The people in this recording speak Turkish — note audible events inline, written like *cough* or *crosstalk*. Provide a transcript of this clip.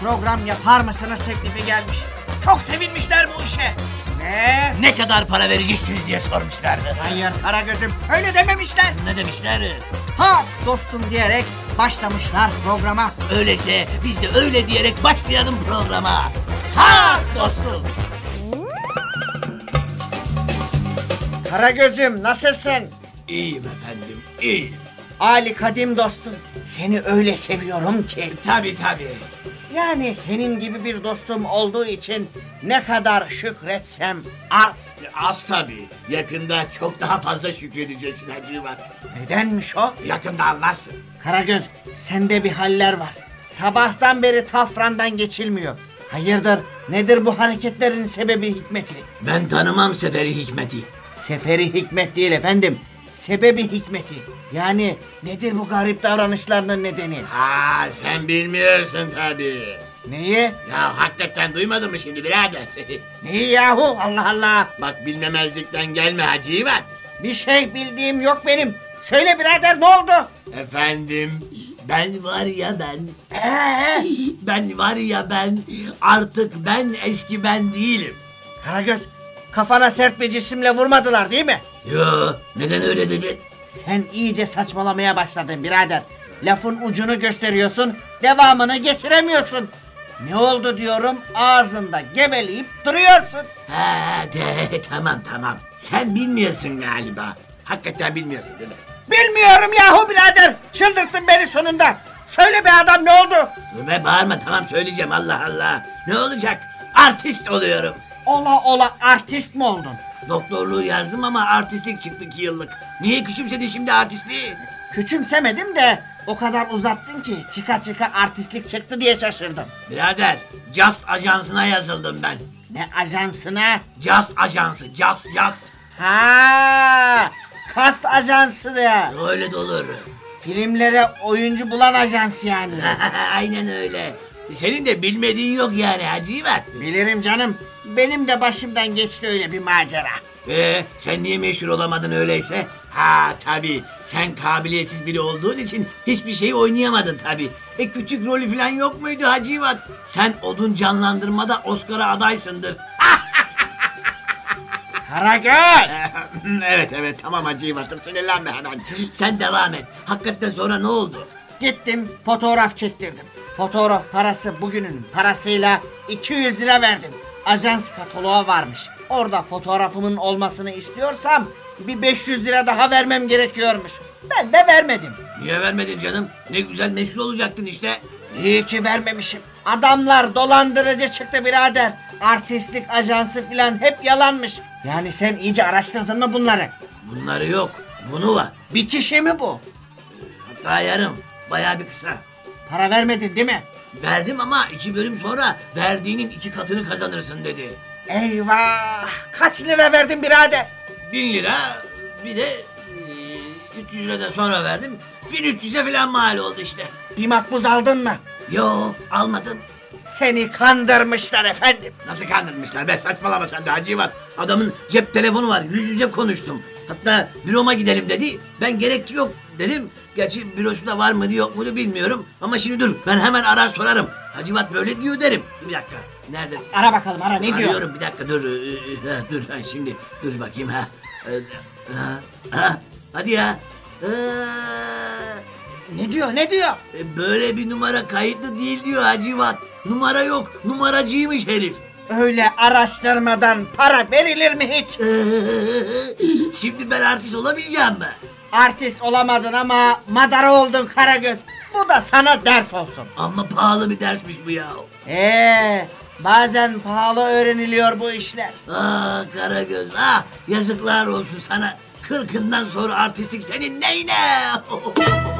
program yapar mısınız teklifi gelmiş. Çok sevinmişler bu işe. Ve Ne kadar para vereceksiniz diye sormuşlardı. hayır Karagöz'üm öyle dememişler. Ne demişler? Ha dostum diyerek başlamışlar programa. Öyleyse biz de öyle diyerek başlayalım programa. Ha dostum. Karagöz'üm nasılsın? İyiyim efendim, iyiyim. Ali kadim dostum. Seni öyle seviyorum ki. Tabi tabi. Yani senin gibi bir dostum olduğu için ne kadar şükretsem az. Az tabi. Yakında çok daha fazla şükredeceksin Hacivat. Nedenmiş o? Yakında anlarsın. Karagöz sende bir haller var. Sabahtan beri tafrandan geçilmiyor. Hayırdır nedir bu hareketlerin sebebi hikmeti? Ben tanımam Seferi Hikmet'i. Seferi hikmet değil efendim. Sebebi hikmeti. Yani nedir bu garip davranışlarının nedeni? Ha sen bilmiyorsun tabi. Neyi? Ya hakikaten duymadın mı şimdi birader? *laughs* Neyi yahu Allah Allah. Bak bilmemezlikten gelme Hacivat. Bir şey bildiğim yok benim. Söyle birader ne oldu? Efendim ben var ya ben Ee, Ben var ya ben artık ben eski ben değilim. Karagöz kafana sert bir cisimle vurmadılar değil mi? Yo neden öyle dedin? Sen iyice saçmalamaya başladın birader. Lafın ucunu gösteriyorsun, devamını getiremiyorsun. Ne oldu diyorum ağzında geveleyip duruyorsun. Ha de tamam tamam. Sen bilmiyorsun galiba. Hakikaten bilmiyorsun değil mi? Bilmiyorum yahu birader. Çıldırttın beni sonunda. Söyle be adam ne oldu? Dur be bağırma tamam söyleyeceğim Allah Allah. Ne olacak? Artist oluyorum. Ola ola artist mi oldun? Doktorluğu yazdım ama artistlik çıktı iki yıllık. Niye küçümsedin şimdi artistliği? Küçümsemedim de o kadar uzattın ki çıka çıka artistlik çıktı diye şaşırdım. Birader Just ajansına yazıldım ben. Ne ajansına? Just ajansı Just Just. Ha, kast ajansı da. Öyle de olur. Filmlere oyuncu bulan ajans yani. *laughs* Aynen öyle. Senin de bilmediğin yok yani Hacivat. Bilirim canım. Benim de başımdan geçti öyle bir macera. Ee, sen niye meşhur olamadın öyleyse? Ha tabii sen kabiliyetsiz biri olduğun için hiçbir şey oynayamadın tabii. E küçük rolü falan yok muydu Hacivat? Sen odun canlandırmada Oscar'a adaysındır. *laughs* Karagöz! *laughs* evet evet tamam Hacivat'ım sinirlenme hemen. Sen devam et. Hakikaten sonra ne oldu? Gittim fotoğraf çektirdim. Fotoğraf parası bugünün parasıyla 200 lira verdim. Ajans kataloğu varmış. Orada fotoğrafımın olmasını istiyorsam bir 500 lira daha vermem gerekiyormuş. Ben de vermedim. Niye vermedin canım? Ne güzel meşhur olacaktın işte. İyi ki vermemişim. Adamlar dolandırıcı çıktı birader. Artistlik ajansı filan hep yalanmış. Yani sen iyice araştırdın mı bunları? Bunları yok. Bunu var. Bir kişi mi bu? Hatta yarım. Bayağı bir kısa. Para vermedin değil mi? Verdim ama iki bölüm sonra verdiğinin iki katını kazanırsın dedi. Eyvah! Kaç lira verdin birader? Bin lira bir de e, 300 lira da sonra verdim. 1300'e falan mal oldu işte. Bir makbuz aldın mı? Yo almadım. Seni kandırmışlar efendim. Nasıl kandırmışlar be saçmalama sen de Hacivat. Adamın cep telefonu var yüz yüze konuştum. Hatta büroma gidelim dedi. Ben gerek yok dedim. Gerçi bürosunda var mıydı yok muydu bilmiyorum. Ama şimdi dur ben hemen arar sorarım. Hacivat böyle diyor derim. Bir dakika nerede? Ara bakalım ara ne diyor? Arıyorum bir dakika dur. Ee, *laughs* dur ben şimdi dur bakayım ha. Ee, Ha, ha, hadi ya. Ee, Ne diyor ne diyor? e, böyle bir numara kayıtlı değil diyor Hacivat. Numara yok. Numaracıymış herif. Öyle araştırmadan para verilir mi hiç? *laughs* Şimdi ben artist olamayacağım mı? Artist olamadın ama madara oldun Karagöz. Bu da sana ders olsun. Amma pahalı bir dersmiş bu ya. Ee, bazen pahalı öğreniliyor bu işler. Ah Karagöz ah yazıklar olsun sana. Kırkından sonra artistlik senin neyine? *laughs*